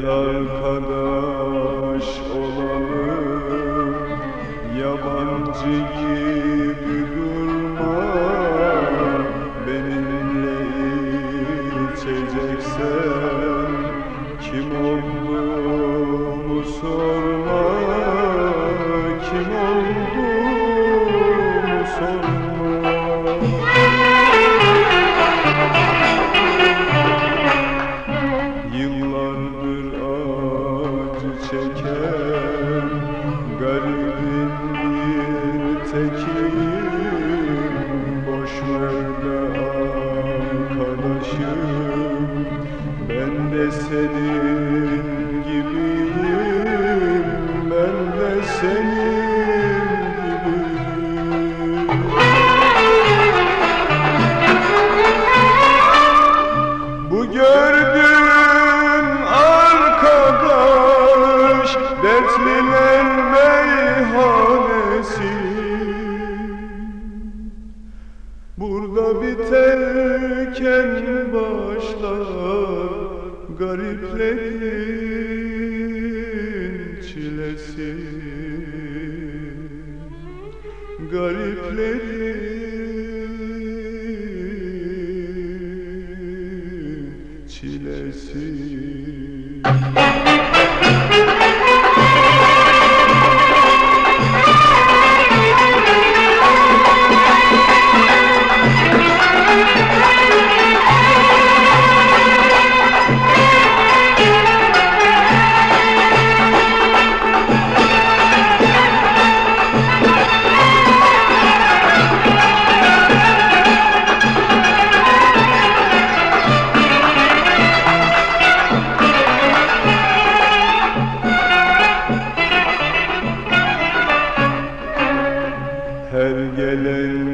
Gel arkadaş olalım. Yabancı gibi durma. Benimle içeceksen çeken garibin bir tekiyim Boş ver de arkadaşım Ben de senin gibiyim Ben de senin Bu gördüğün Burada biterken başlar Gariplerin çilesi. Gariplerin çilesi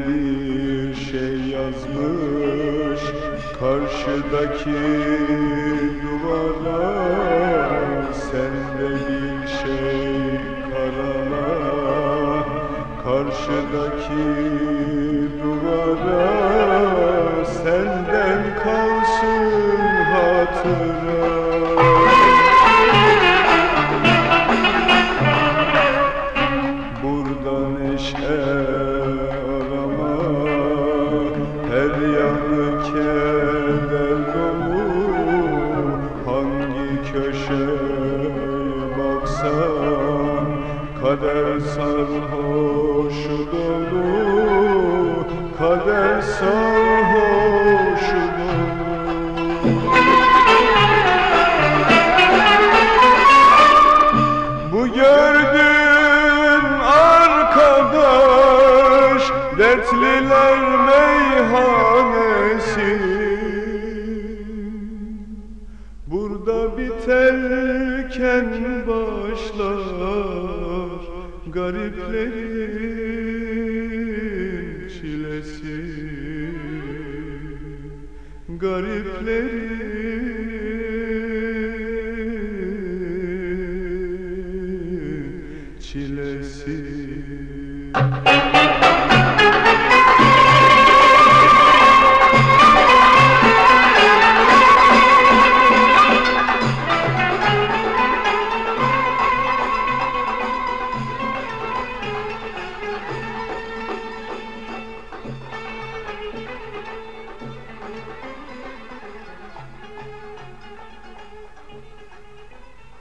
bir şey yazmış. Karşıdaki duvara Sen de bir şey karala. Karşıdaki duvara Senden kalsın hatıra. Burada neşe Kader sarhoşu Gariplerin çilesi. Gariplerin çilesi